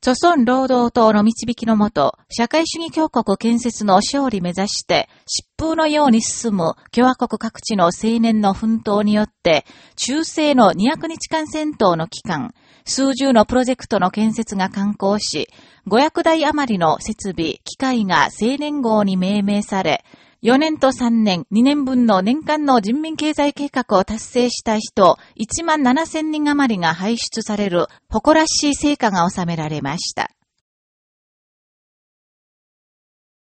著村労働党の導きのもと、社会主義強国建設の勝利目指して、疾風のように進む共和国各地の青年の奮闘によって、中世の200日間戦闘の期間、数十のプロジェクトの建設が刊行し、500台余りの設備、機械が青年号に命名され、4年と3年、2年分の年間の人民経済計画を達成した人1万7千人余りが輩出される誇らしい成果が収められました。